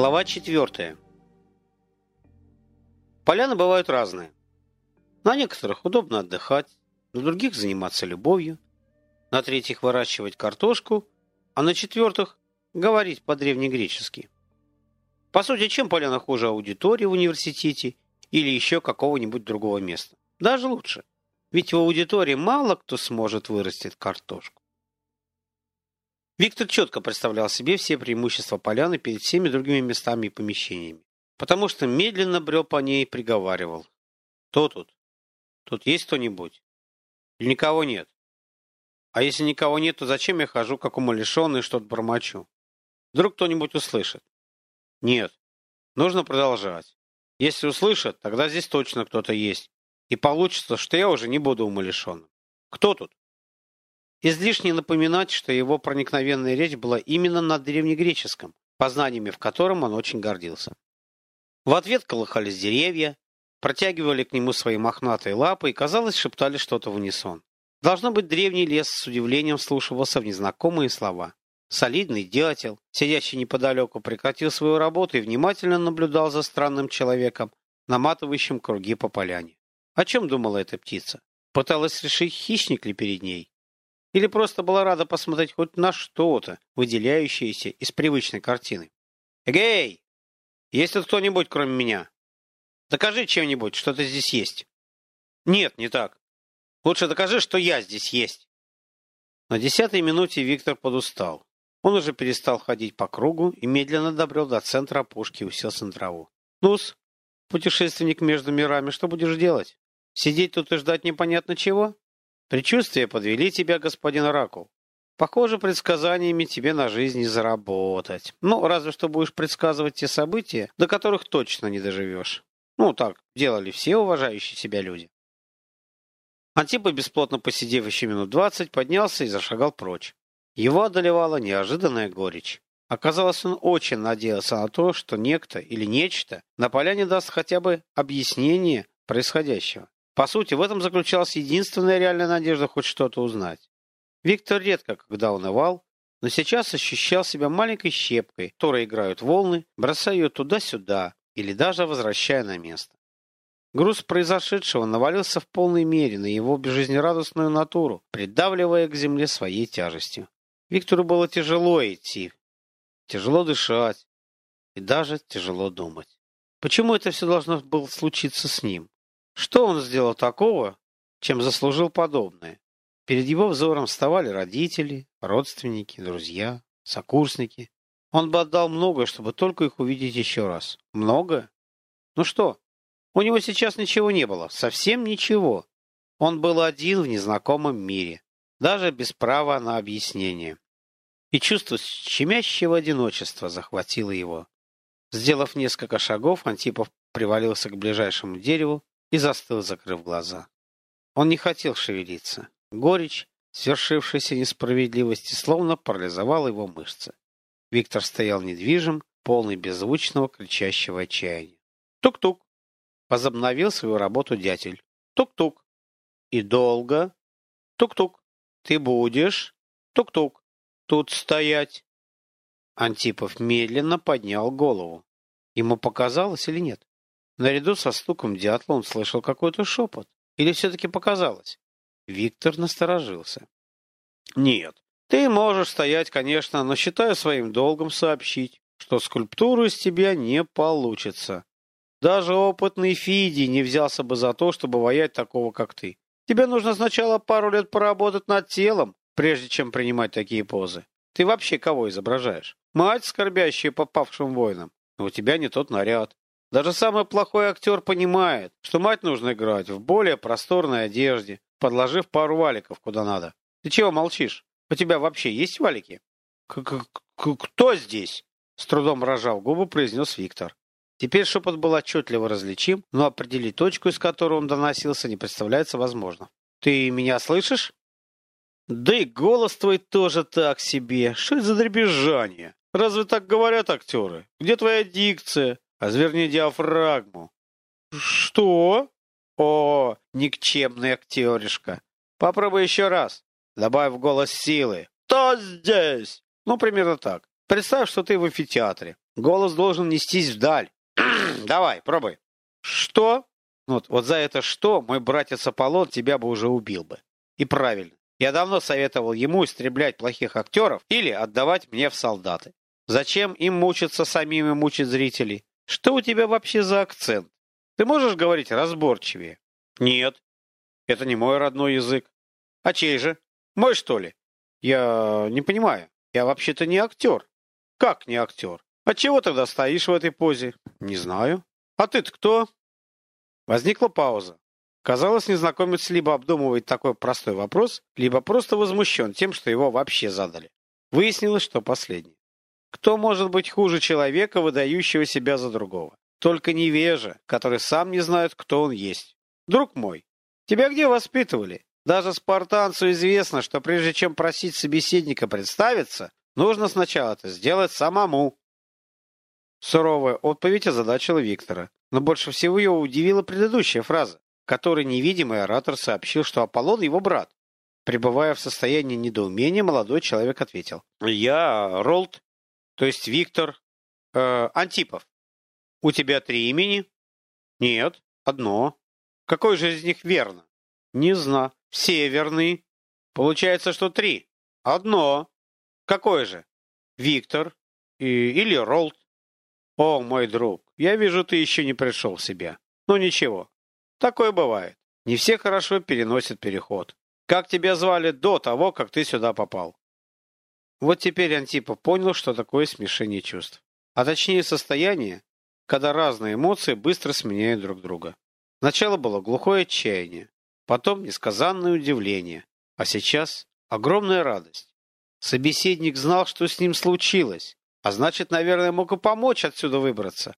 Глава четвертая. Поляны бывают разные. На некоторых удобно отдыхать, на других заниматься любовью, на третьих выращивать картошку, а на четвертых говорить по-древнегречески. По сути, чем поляна хуже аудитории в университете или еще какого-нибудь другого места? Даже лучше. Ведь в аудитории мало кто сможет вырастить картошку. Виктор четко представлял себе все преимущества поляны перед всеми другими местами и помещениями, потому что медленно брел по ней и приговаривал. Кто тут? Тут есть кто-нибудь? Или никого нет? А если никого нет, то зачем я хожу, как умалишенный, что-то бормочу? Вдруг кто-нибудь услышит? Нет. Нужно продолжать. Если услышат, тогда здесь точно кто-то есть. И получится, что я уже не буду умалишенным. Кто тут? Излишне напоминать, что его проникновенная речь была именно на древнегреческом, познаниями в котором он очень гордился. В ответ колыхались деревья, протягивали к нему свои мохнатые лапы и, казалось, шептали что-то в унисон. Должно быть, древний лес с удивлением слушался в незнакомые слова. Солидный дятел, сидящий неподалеку, прекратил свою работу и внимательно наблюдал за странным человеком, наматывающим круги по поляне. О чем думала эта птица? Пыталась решить, хищник ли перед ней? Или просто была рада посмотреть хоть на что-то, выделяющееся из привычной картины. «Эгей! Есть тут кто-нибудь, кроме меня? Докажи чем-нибудь, что ты здесь есть». «Нет, не так. Лучше докажи, что я здесь есть». На десятой минуте Виктор подустал. Он уже перестал ходить по кругу и медленно добрел до центра опушки и уселся на траву. «Ну-с, путешественник между мирами, что будешь делать? Сидеть тут и ждать непонятно чего?» Предчувствия подвели тебя, господин Оракул. Похоже, предсказаниями тебе на жизнь не заработать. Ну, разве что будешь предсказывать те события, до которых точно не доживешь. Ну, так делали все уважающие себя люди. Антипа, бесплотно посидев еще минут двадцать, поднялся и зашагал прочь. Его одолевала неожиданная горечь. Оказалось, он очень надеялся на то, что некто или нечто на поляне даст хотя бы объяснение происходящего. По сути, в этом заключалась единственная реальная надежда хоть что-то узнать. Виктор редко когда унывал, но сейчас ощущал себя маленькой щепкой, которой играют волны, бросая ее туда-сюда или даже возвращая на место. Груз произошедшего навалился в полной мере на его жизнерадостную натуру, придавливая к земле своей тяжестью. Виктору было тяжело идти, тяжело дышать и даже тяжело думать. Почему это все должно было случиться с ним? Что он сделал такого, чем заслужил подобное? Перед его взором вставали родители, родственники, друзья, сокурсники. Он бы отдал многое, чтобы только их увидеть еще раз. Много? Ну что? У него сейчас ничего не было. Совсем ничего. Он был один в незнакомом мире. Даже без права на объяснение. И чувство щемящего одиночества захватило его. Сделав несколько шагов, Антипов привалился к ближайшему дереву и застыл, закрыв глаза. Он не хотел шевелиться. Горечь, свершившейся несправедливости, словно парализовала его мышцы. Виктор стоял недвижим, полный беззвучного кричащего отчаяния. Тук-тук. Возобновил свою работу дятель. Тук-тук. И долго. Тук-тук. Ты будешь. Тук-тук. Тут стоять. Антипов медленно поднял голову. Ему показалось или нет? Наряду со стуком дятла он слышал какой-то шепот. Или все-таки показалось? Виктор насторожился. Нет, ты можешь стоять, конечно, но считаю своим долгом сообщить, что скульптуру из тебя не получится. Даже опытный Фиди не взялся бы за то, чтобы воять такого, как ты. Тебе нужно сначала пару лет поработать над телом, прежде чем принимать такие позы. Ты вообще кого изображаешь? Мать, скорбящая по павшим воинам. Но у тебя не тот наряд. Даже самый плохой актер понимает, что мать нужно играть в более просторной одежде, подложив пару валиков куда надо. Ты чего молчишь? У тебя вообще есть валики? К -к -к Кто здесь? С трудом рожав губы, произнес Виктор. Теперь шепот был отчетливо различим, но определить точку, из которой он доносился, не представляется возможно. «Ты меня слышишь?» «Да и голос твой тоже так себе. Что это за дребезжание? Разве так говорят актеры? Где твоя дикция? А зверни диафрагму». «Что?» «О, никчемный актеришка. Попробуй еще раз. Добавь в голос силы. Кто здесь?» Ну, примерно так. Представь, что ты в амфитеатре. Голос должен нестись вдаль. Давай, пробуй. Что? Вот, вот за это что мой братец Аполлон тебя бы уже убил бы. И правильно. Я давно советовал ему истреблять плохих актеров или отдавать мне в солдаты. Зачем им мучиться самим и мучить зрителей? Что у тебя вообще за акцент? Ты можешь говорить разборчивее? Нет. Это не мой родной язык. А чей же? Мой, что ли? Я не понимаю. Я вообще-то не актер. Как не актер? А чего тогда стоишь в этой позе? Не знаю. А ты-то кто? Возникла пауза. Казалось, незнакомец либо обдумывает такой простой вопрос, либо просто возмущен тем, что его вообще задали. Выяснилось, что последний. Кто может быть хуже человека, выдающего себя за другого? Только невежа, который сам не знает, кто он есть. Друг мой, тебя где воспитывали? Даже спартанцу известно, что прежде чем просить собеседника представиться, нужно сначала это сделать самому. Суровая отповедь озадачила Виктора, но больше всего его удивила предыдущая фраза, которой невидимый оратор сообщил, что Аполлон его брат. Пребывая в состоянии недоумения, молодой человек ответил. «Я Ролд, то есть Виктор э, Антипов. У тебя три имени?» «Нет, одно. Какое же из них верно?» «Не знаю. Северный. Получается, что три. Одно. Какое же? Виктор. И, или Ролд. О, мой друг, я вижу, ты еще не пришел в себя. Ну ничего. Такое бывает. Не все хорошо переносят переход. Как тебя звали до того, как ты сюда попал? Вот теперь Антипов понял, что такое смешение чувств. А точнее состояние, когда разные эмоции быстро сменяют друг друга. Сначала было глухое отчаяние, потом несказанное удивление, а сейчас огромная радость. Собеседник знал, что с ним случилось, а значит, наверное, мог и помочь отсюда выбраться.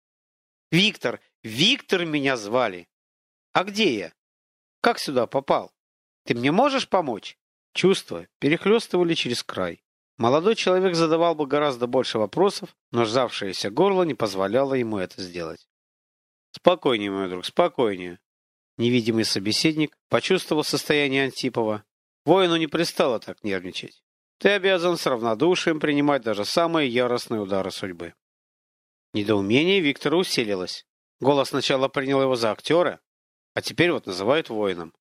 «Виктор! Виктор меня звали!» «А где я? Как сюда попал? Ты мне можешь помочь?» Чувства перехлестывали через край. Молодой человек задавал бы гораздо больше вопросов, но сжавшееся горло не позволяло ему это сделать. «Спокойнее, мой друг, спокойнее. Невидимый собеседник почувствовал состояние Антипова. Воину не пристало так нервничать. Ты обязан с равнодушием принимать даже самые яростные удары судьбы. Недоумение Виктора усилилось. Голос сначала принял его за актера, а теперь вот называют воином.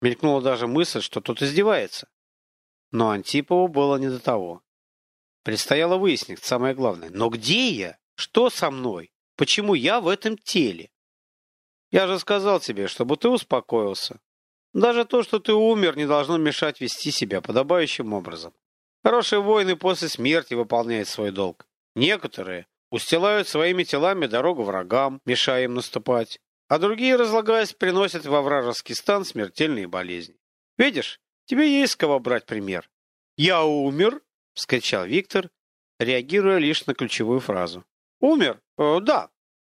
Мелькнула даже мысль, что тот издевается. Но Антипову было не до того. Предстояло выяснить самое главное. Но где я? Что со мной? Почему я в этом теле? Я же сказал тебе, чтобы ты успокоился. Даже то, что ты умер, не должно мешать вести себя подобающим образом. Хорошие воины после смерти выполняют свой долг. Некоторые устилают своими телами дорогу врагам, мешая им наступать, а другие, разлагаясь, приносят во вражеский стан смертельные болезни. Видишь, тебе есть кого брать пример. «Я умер!» — вскричал Виктор, реагируя лишь на ключевую фразу. «Умер? Э, да.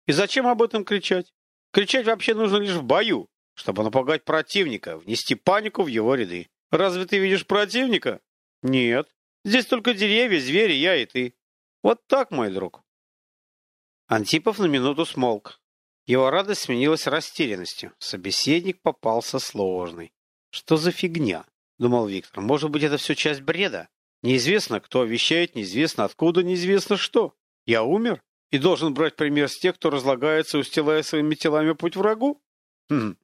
И зачем об этом кричать? Кричать вообще нужно лишь в бою, чтобы напугать противника, внести панику в его ряды. Разве ты видишь противника? Нет. Здесь только деревья, звери, я и ты. Вот так, мой друг. Антипов на минуту смолк. Его радость сменилась растерянностью. Собеседник попался сложный. Что за фигня? Думал Виктор. Может быть, это все часть бреда? Неизвестно, кто вещает, неизвестно откуда, неизвестно что. Я умер? и должен брать пример с тех, кто разлагается, устилая своими телами путь врагу? Хм.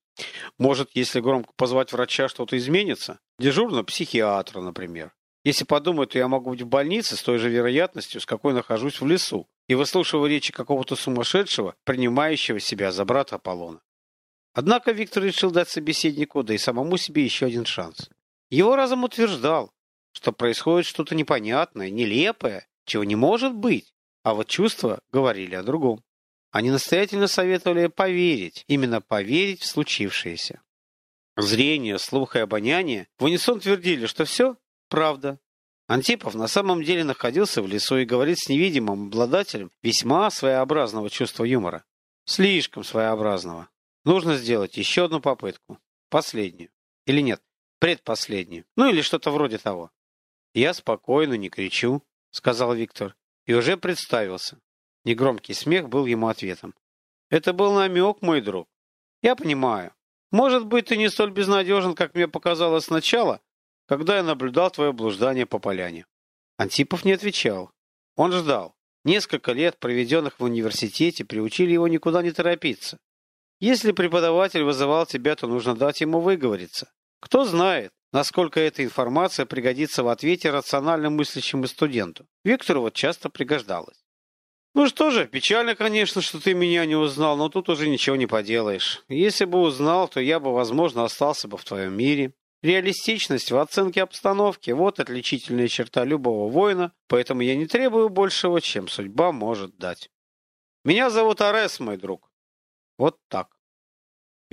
Может, если громко позвать врача, что-то изменится? Дежурно психиатра, например. Если подумать, то я могу быть в больнице с той же вероятностью, с какой нахожусь в лесу, и выслушиваю речи какого-то сумасшедшего, принимающего себя за брата Аполлона. Однако Виктор решил дать собеседнику, да и самому себе еще один шанс. Его разум утверждал, что происходит что-то непонятное, нелепое, чего не может быть. А вот чувства говорили о другом. Они настоятельно советовали поверить, именно поверить в случившееся. Зрение, слух и обоняние в унисон твердили, что все правда. Антипов на самом деле находился в лесу и говорит с невидимым обладателем весьма своеобразного чувства юмора. Слишком своеобразного. Нужно сделать еще одну попытку. Последнюю. Или нет, предпоследнюю. Ну или что-то вроде того. Я спокойно не кричу, сказал Виктор, и уже представился. Негромкий смех был ему ответом. Это был намек, мой друг. Я понимаю. Может быть, ты не столь безнадежен, как мне показалось сначала, когда я наблюдал твое блуждание по поляне. Антипов не отвечал. Он ждал. Несколько лет, проведенных в университете, приучили его никуда не торопиться. Если преподаватель вызывал тебя, то нужно дать ему выговориться. Кто знает, насколько эта информация пригодится в ответе рационально мыслящему студенту. Виктору вот часто пригождалась. Ну что же, печально, конечно, что ты меня не узнал, но тут уже ничего не поделаешь. Если бы узнал, то я бы, возможно, остался бы в твоем мире. Реалистичность в оценке обстановки – вот отличительная черта любого воина, поэтому я не требую большего, чем судьба может дать. Меня зовут Арес, мой друг. Вот так.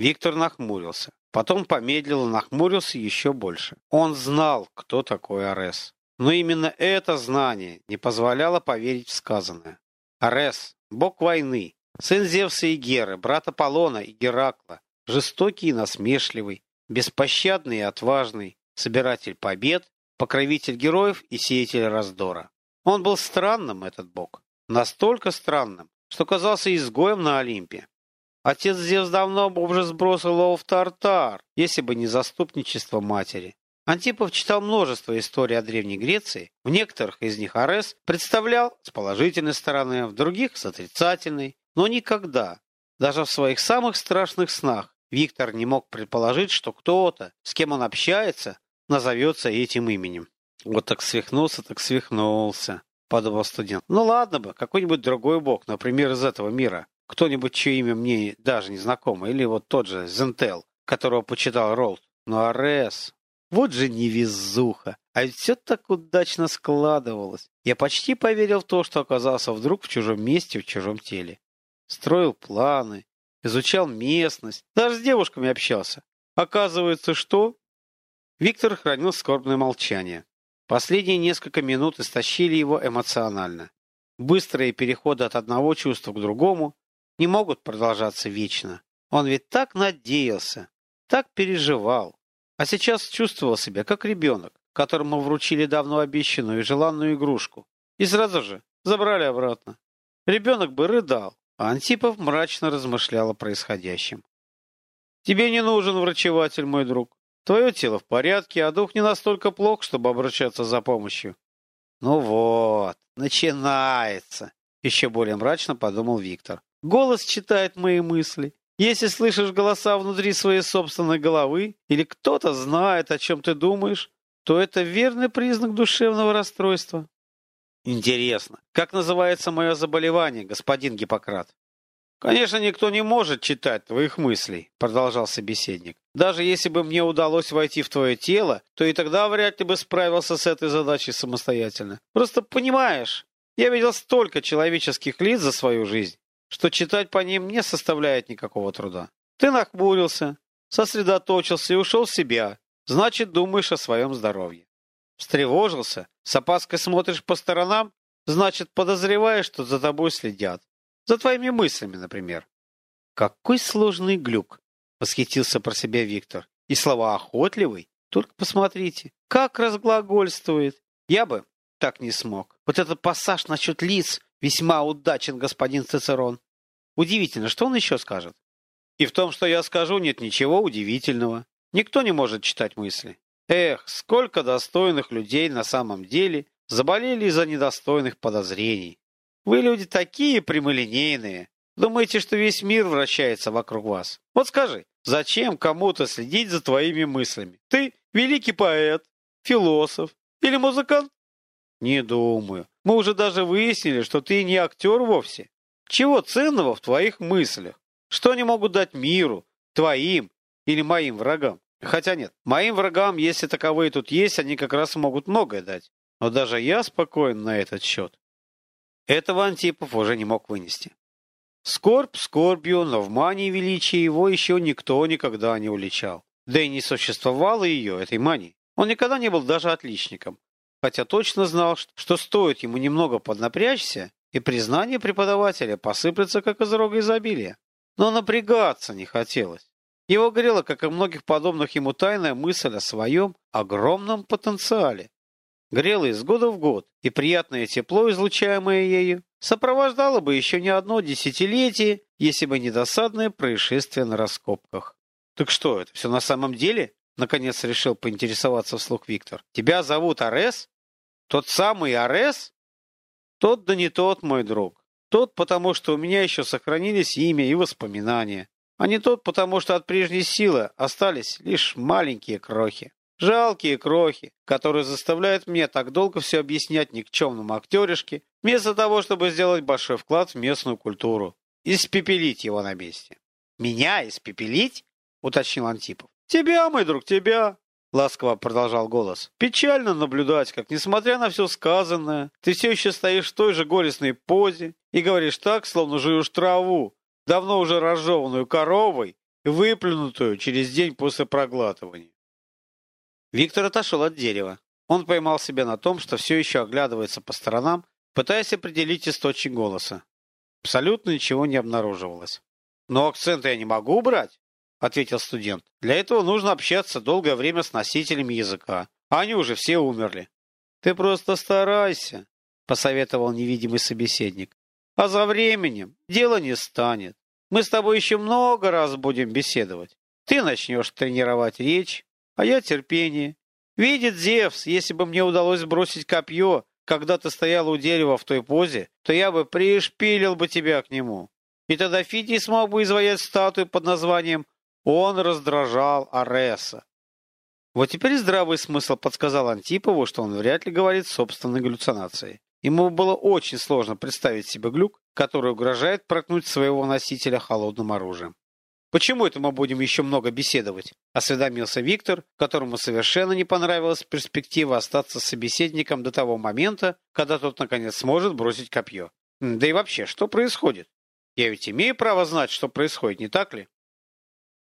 Виктор нахмурился. Потом помедлил и нахмурился еще больше. Он знал, кто такой Арес. Но именно это знание не позволяло поверить в сказанное. Арес, бог войны, сын Зевса и Геры, брат Аполлона и Геракла, жестокий и насмешливый, беспощадный и отважный, собиратель побед, покровитель героев и сеятель раздора. Он был странным, этот бог. Настолько странным, что казался изгоем на Олимпе. Отец Зевс давно бы уже сбросил его в Тартар, если бы не заступничество матери. Антипов читал множество историй о Древней Греции. В некоторых из них Арес представлял с положительной стороны, в других с отрицательной. Но никогда, даже в своих самых страшных снах, Виктор не мог предположить, что кто-то, с кем он общается, назовется этим именем. Вот так свихнулся, так свихнулся, подумал студент. Ну ладно бы, какой-нибудь другой бог, например, из этого мира. Кто-нибудь, чье имя мне даже не знакомо. Или вот тот же Зентел, которого почитал Ролд. Но Арес... Вот же невезуха. А ведь все так удачно складывалось. Я почти поверил в то, что оказался вдруг в чужом месте, в чужом теле. Строил планы, изучал местность, даже с девушками общался. Оказывается, что... Виктор хранил скорбное молчание. Последние несколько минут истощили его эмоционально. Быстрые переходы от одного чувства к другому не могут продолжаться вечно. Он ведь так надеялся, так переживал, а сейчас чувствовал себя как ребенок, которому вручили давно обещанную и желанную игрушку, и сразу же забрали обратно. Ребенок бы рыдал, а Антипов мрачно размышлял о происходящем. «Тебе не нужен врачеватель, мой друг. Твое тело в порядке, а дух не настолько плох, чтобы обращаться за помощью». «Ну вот, начинается», — еще более мрачно подумал Виктор. «Голос читает мои мысли. Если слышишь голоса внутри своей собственной головы, или кто-то знает, о чем ты думаешь, то это верный признак душевного расстройства. Интересно, как называется мое заболевание, господин Гиппократ? Конечно, никто не может читать твоих мыслей, продолжал собеседник. Даже если бы мне удалось войти в твое тело, то и тогда вряд ли бы справился с этой задачей самостоятельно. Просто понимаешь, я видел столько человеческих лиц за свою жизнь, что читать по ним не составляет никакого труда. Ты нахмурился, сосредоточился и ушел в себя, значит, думаешь о своем здоровье. Встревожился, с опаской смотришь по сторонам, значит, подозреваешь, что за тобой следят. За твоими мыслями, например. Какой сложный глюк, восхитился про себя Виктор. И слова охотливый. Только посмотрите, как разглагольствует. Я бы так не смог. Вот этот пассаж насчет лиц весьма удачен, господин Цицерон. Удивительно, что он еще скажет? И в том, что я скажу, нет ничего удивительного. Никто не может читать мысли. Эх, сколько достойных людей на самом деле заболели из-за недостойных подозрений. Вы люди такие прямолинейные. Думаете, что весь мир вращается вокруг вас? Вот скажи, зачем кому-то следить за твоими мыслями? Ты великий поэт, философ или музыкант? Не думаю. Мы уже даже выяснили, что ты не актер вовсе. Чего ценного в твоих мыслях? Что они могут дать миру, твоим или моим врагам? Хотя нет, моим врагам, если таковые тут есть, они как раз могут многое дать. Но даже я спокоен на этот счет. Этого Антипов уже не мог вынести. Скорбь скорбью, но в мании величия его еще никто никогда не уличал. Да и не существовало ее, этой мании. Он никогда не был даже отличником. Хотя точно знал, что стоит ему немного поднапрячься, и признание преподавателя посыплется, как из рога изобилия. Но напрягаться не хотелось. Его грела, как и многих подобных ему, тайная мысль о своем огромном потенциале. Грела из года в год, и приятное тепло, излучаемое ею, сопровождало бы еще не одно десятилетие, если бы не досадное происшествие на раскопках. «Так что, это все на самом деле?» Наконец решил поинтересоваться вслух Виктор. «Тебя зовут Арес? Тот самый Арес?» «Тот да не тот, мой друг. Тот, потому что у меня еще сохранились имя и воспоминания. А не тот, потому что от прежней силы остались лишь маленькие крохи. Жалкие крохи, которые заставляют меня так долго все объяснять никчемному актеришке, вместо того, чтобы сделать большой вклад в местную культуру. Испепелить его на месте. «Меня испепелить?» — уточнил Антипов. «Тебя, мой друг, тебя!» — ласково продолжал голос. «Печально наблюдать, как, несмотря на все сказанное, ты все еще стоишь в той же горестной позе и говоришь так, словно жуешь траву, давно уже разжеванную коровой и выплюнутую через день после проглатывания». Виктор отошел от дерева. Он поймал себя на том, что все еще оглядывается по сторонам, пытаясь определить источник голоса. Абсолютно ничего не обнаруживалось. «Но акцент я не могу убрать!» Ответил студент. Для этого нужно общаться долгое время с носителями языка. Они уже все умерли. Ты просто старайся, посоветовал невидимый собеседник. А за временем дело не станет. Мы с тобой еще много раз будем беседовать. Ты начнешь тренировать речь, а я терпение. Видит Зевс, если бы мне удалось бросить копье, когда ты стояла у дерева в той позе, то я бы пришпилил бы тебя к нему. И тогда Фидий смог бы изваять статую под названием он раздражал Ареса. Вот теперь здравый смысл подсказал Антипову, что он вряд ли говорит собственной галлюцинацией. Ему было очень сложно представить себе глюк, который угрожает проткнуть своего носителя холодным оружием. «Почему это мы будем еще много беседовать?» – осведомился Виктор, которому совершенно не понравилась перспектива остаться собеседником до того момента, когда тот наконец сможет бросить копье. «Да и вообще, что происходит? Я ведь имею право знать, что происходит, не так ли?»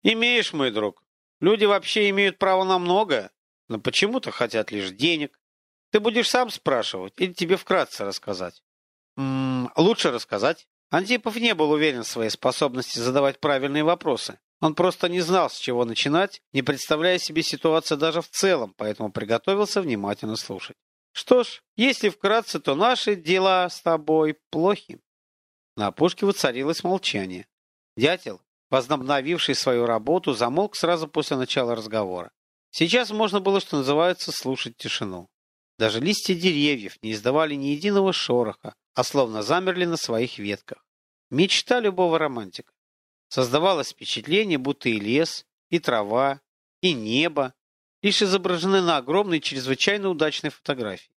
Имеешь, мой друг. Люди вообще имеют право на многое, но почему-то хотят лишь денег. Ты будешь сам спрашивать или тебе вкратце рассказать? М -м, лучше рассказать. Антипов не был уверен в своей способности задавать правильные вопросы. Он просто не знал, с чего начинать, не представляя себе ситуацию даже в целом, поэтому приготовился внимательно слушать. Что ж, если вкратце, то наши дела с тобой плохи. На опушке воцарилось молчание. Дятел, возобновивший свою работу, замолк сразу после начала разговора. Сейчас можно было, что называется, слушать тишину. Даже листья деревьев не издавали ни единого шороха, а словно замерли на своих ветках. Мечта любого романтика. Создавалось впечатление, будто и лес, и трава, и небо лишь изображены на огромной, чрезвычайно удачной фотографии.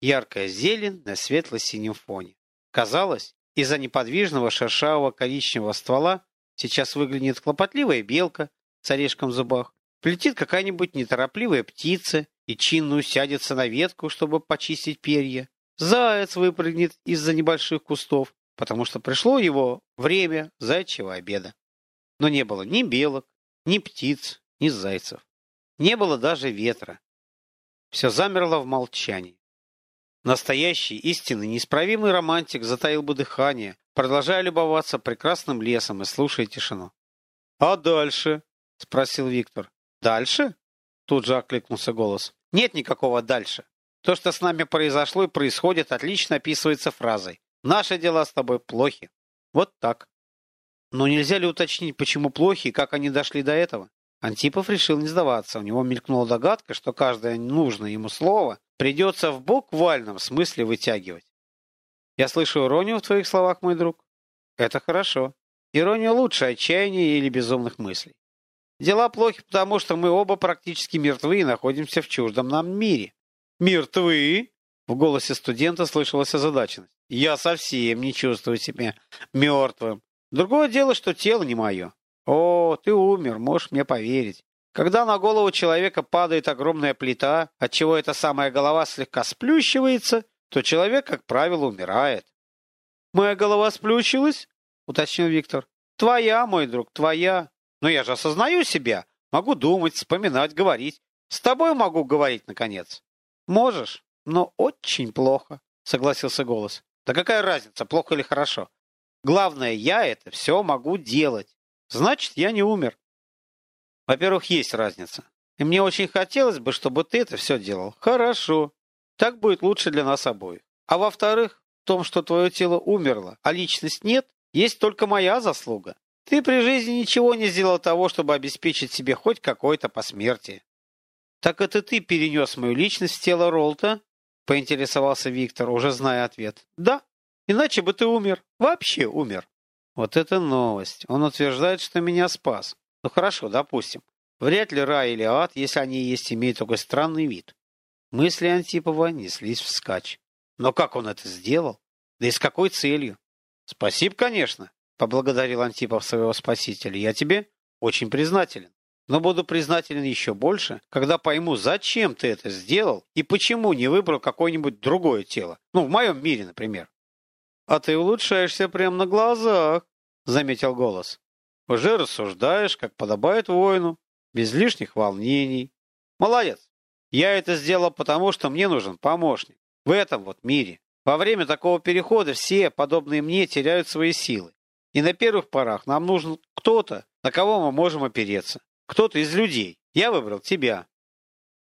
Яркая зелень на светло-синем фоне. Казалось, из-за неподвижного шершавого коричневого ствола Сейчас выглянет хлопотливая белка с орешком в зубах, полетит какая-нибудь неторопливая птица и чинно усядется на ветку, чтобы почистить перья. Заяц выпрыгнет из-за небольших кустов, потому что пришло его время зайчьего обеда. Но не было ни белок, ни птиц, ни зайцев. Не было даже ветра. Все замерло в молчании. Настоящий, истинный, неисправимый романтик затаил бы дыхание, продолжая любоваться прекрасным лесом и слушая тишину. «А дальше?» — спросил Виктор. «Дальше?» — тут же окликнулся голос. «Нет никакого дальше. То, что с нами произошло и происходит, отлично описывается фразой. Наши дела с тобой плохи. Вот так. Но нельзя ли уточнить, почему плохи и как они дошли до этого? Антипов решил не сдаваться. У него мелькнула догадка, что каждое нужное ему слово придется в буквальном смысле вытягивать. Я слышу иронию в твоих словах, мой друг. Это хорошо. Ирония лучше отчаяния или безумных мыслей. Дела плохи, потому что мы оба практически мертвы и находимся в чуждом нам мире. Мертвы? В голосе студента слышалась озадаченность. Я совсем не чувствую себя мертвым. Другое дело, что тело не мое. О, ты умер, можешь мне поверить. Когда на голову человека падает огромная плита, отчего эта самая голова слегка сплющивается, то человек, как правило, умирает. «Моя голова сплющилась?» — уточнил Виктор. «Твоя, мой друг, твоя. Но я же осознаю себя. Могу думать, вспоминать, говорить. С тобой могу говорить, наконец». «Можешь, но очень плохо, согласился голос. Да какая разница, плохо или хорошо? Главное, я это все могу делать. Значит, я не умер. Во-первых, есть разница. И мне очень хотелось бы, чтобы ты это все делал. Хорошо. Так будет лучше для нас обоих. А во-вторых, в том, что твое тело умерло, а личность нет, есть только моя заслуга. Ты при жизни ничего не сделал того, чтобы обеспечить себе хоть какое-то посмертие. Так это ты перенес мою личность в тело Ролта? Поинтересовался Виктор, уже зная ответ. Да, иначе бы ты умер. Вообще умер. Вот это новость. Он утверждает, что меня спас. Ну хорошо, допустим. Вряд ли рай или ад, если они есть, имеют такой странный вид. Мысли Антипова неслись вскачь. Но как он это сделал? Да и с какой целью? Спасибо, конечно, поблагодарил Антипов своего спасителя. Я тебе очень признателен. Но буду признателен еще больше, когда пойму, зачем ты это сделал и почему не выбрал какое-нибудь другое тело. Ну, в моем мире, например. А ты улучшаешься прямо на глазах, заметил голос. Уже рассуждаешь, как подобает воину, без лишних волнений. Молодец. Я это сделал потому, что мне нужен помощник. В этом вот мире. Во время такого перехода все, подобные мне, теряют свои силы. И на первых порах нам нужен кто-то, на кого мы можем опереться. Кто-то из людей. Я выбрал тебя.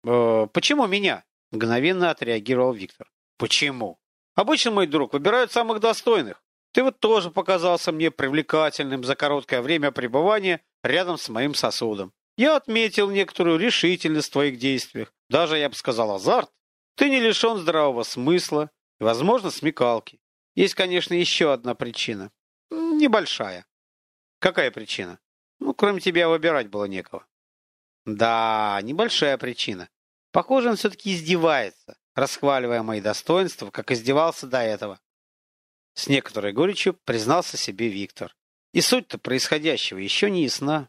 Э, почему меня? Мгновенно отреагировал Виктор. Почему? Обычно, мой друг, выбирают самых достойных. Ты вот тоже показался мне привлекательным за короткое время пребывания рядом с моим сосудом. Я отметил некоторую решительность в твоих действиях, даже, я бы сказал, азарт. Ты не лишен здравого смысла и, возможно, смекалки. Есть, конечно, еще одна причина. Небольшая. Какая причина? Ну, кроме тебя выбирать было некого. Да, небольшая причина. Похоже, он все-таки издевается, расхваливая мои достоинства, как издевался до этого. С некоторой горечью признался себе Виктор. И суть-то происходящего еще не ясна.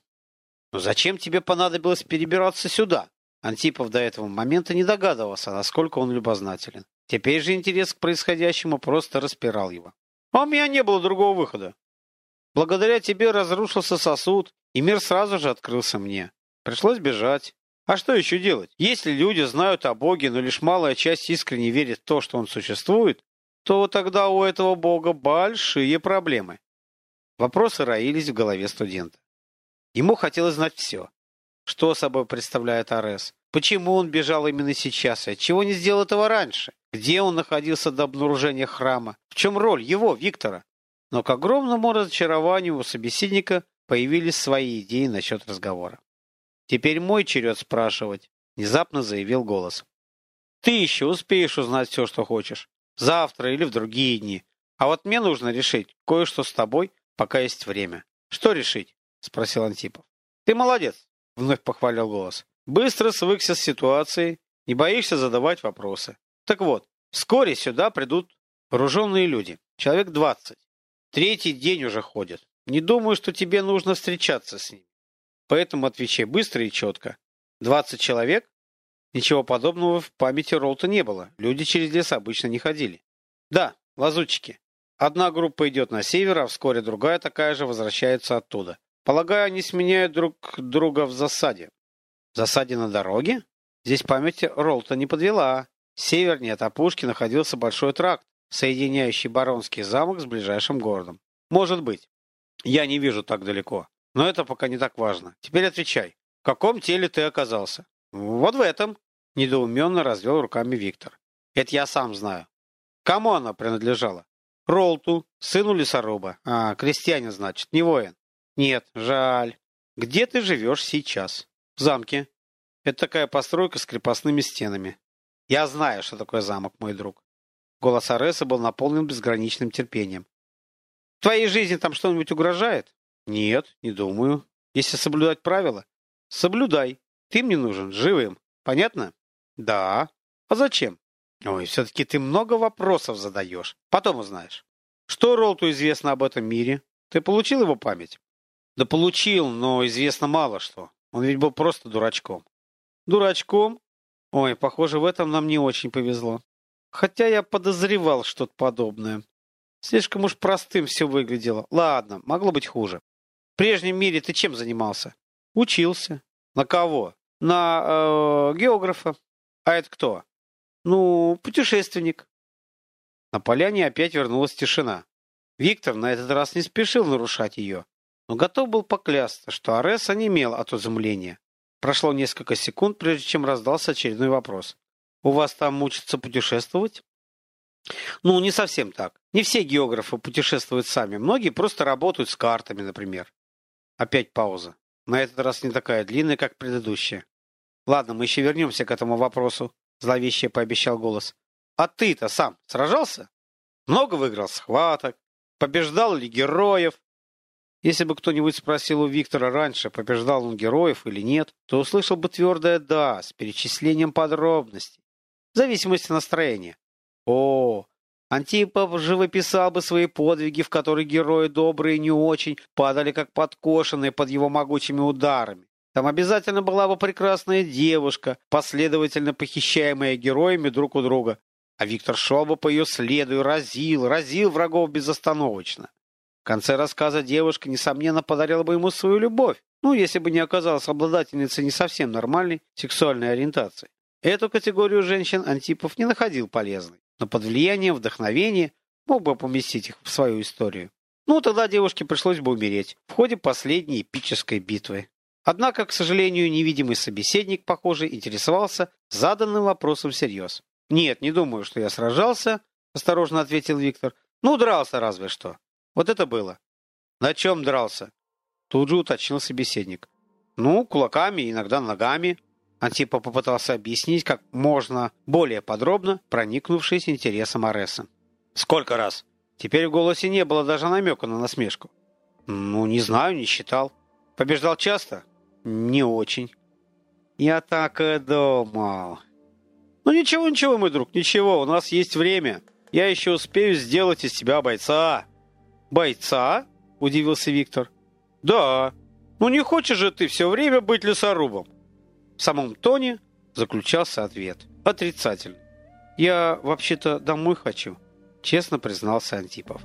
Но зачем тебе понадобилось перебираться сюда? Антипов до этого момента не догадывался, насколько он любознателен. Теперь же интерес к происходящему просто распирал его. А у меня не было другого выхода. Благодаря тебе разрушился сосуд, и мир сразу же открылся мне. Пришлось бежать. А что еще делать? Если люди знают о Боге, но лишь малая часть искренне верит в то, что он существует, то тогда у этого Бога большие проблемы. Вопросы роились в голове студента. Ему хотелось знать все. Что собой представляет Арес? Почему он бежал именно сейчас? И отчего не сделал этого раньше? Где он находился до обнаружения храма? В чем роль его, Виктора? Но к огромному разочарованию у собеседника появились свои идеи насчет разговора. «Теперь мой черед спрашивать», — внезапно заявил голос. «Ты еще успеешь узнать все, что хочешь. Завтра или в другие дни. А вот мне нужно решить кое-что с тобой, пока есть время». «Что решить?» — спросил Антипов. «Ты молодец. — вновь похвалил голос. «Быстро свыкся с ситуацией, не боишься задавать вопросы. Так вот, вскоре сюда придут вооруженные люди, человек двадцать. Третий день уже ходят. Не думаю, что тебе нужно встречаться с ними. Поэтому отвечай быстро и четко. Двадцать человек? Ничего подобного в памяти Ролта не было. Люди через лес обычно не ходили. Да, лазутчики. Одна группа идет на север, а вскоре другая такая же возвращается оттуда. Полагаю, они сменяют друг друга в засаде. В засаде на дороге? Здесь память Ролта не подвела. Севернее от опушки находился большой тракт, соединяющий Баронский замок с ближайшим городом. Может быть. Я не вижу так далеко. Но это пока не так важно. Теперь отвечай. В каком теле ты оказался? Вот в этом. Недоуменно развел руками Виктор. Это я сам знаю. Кому она принадлежала? Ролту, сыну лесоруба. А, крестьянин, значит, не воин. Нет, жаль. Где ты живешь сейчас? В замке. Это такая постройка с крепостными стенами. Я знаю, что такое замок, мой друг. Голос Ареса был наполнен безграничным терпением. Твоей жизни там что-нибудь угрожает? Нет, не думаю. Если соблюдать правила, соблюдай. Ты мне нужен живым. Понятно? Да. А зачем? Ой, все-таки ты много вопросов задаешь. Потом узнаешь. Что Ролту известно об этом мире? Ты получил его память? Да получил, но известно мало что. Он ведь был просто дурачком. Дурачком? Ой, похоже, в этом нам не очень повезло. Хотя я подозревал что-то подобное. Слишком уж простым все выглядело. Ладно, могло быть хуже. В прежнем мире ты чем занимался? Учился. На кого? На э, географа. А это кто? Ну, путешественник. На поляне опять вернулась тишина. Виктор на этот раз не спешил нарушать ее, но готов был поклясться, что Арес онемел от изумления. Прошло несколько секунд, прежде чем раздался очередной вопрос. «У вас там учатся путешествовать?» Ну, не совсем так. Не все географы путешествуют сами. Многие просто работают с картами, например. Опять пауза. На этот раз не такая длинная, как предыдущая. Ладно, мы еще вернемся к этому вопросу, зловеще пообещал голос. А ты-то сам сражался? Много выиграл схваток? Побеждал ли героев? Если бы кто-нибудь спросил у Виктора раньше, побеждал он героев или нет, то услышал бы твердое «да» с перечислением подробностей, в зависимости настроения. О, Антипов живописал бы свои подвиги, в которых герои добрые и не очень падали как подкошенные под его могучими ударами. Там обязательно была бы прекрасная девушка, последовательно похищаемая героями друг у друга. А Виктор шел бы по ее следу и разил, разил врагов безостановочно. В конце рассказа девушка, несомненно, подарила бы ему свою любовь, ну, если бы не оказалась обладательницей не совсем нормальной сексуальной ориентации. Эту категорию женщин Антипов не находил полезной но под влиянием вдохновения мог бы поместить их в свою историю. Ну, тогда девушке пришлось бы умереть в ходе последней эпической битвы. Однако, к сожалению, невидимый собеседник, похоже, интересовался заданным вопросом всерьез. «Нет, не думаю, что я сражался», — осторожно ответил Виктор. «Ну, дрался разве что. Вот это было». «На чем дрался?» Тут же уточнил собеседник. «Ну, кулаками, иногда ногами», Антипа попытался объяснить как можно более подробно, проникнувшись интересом Ареса. «Сколько раз?» Теперь в голосе не было даже намека на насмешку. «Ну, не знаю, не считал. Побеждал часто?» «Не очень». «Я так и думал». «Ну ничего, ничего, мой друг, ничего, у нас есть время. Я еще успею сделать из тебя бойца». «Бойца?» – удивился Виктор. «Да. Ну не хочешь же ты все время быть лесорубом?» В самом тоне заключался ответ. Отрицательный. «Я вообще-то домой хочу», — честно признался Антипов.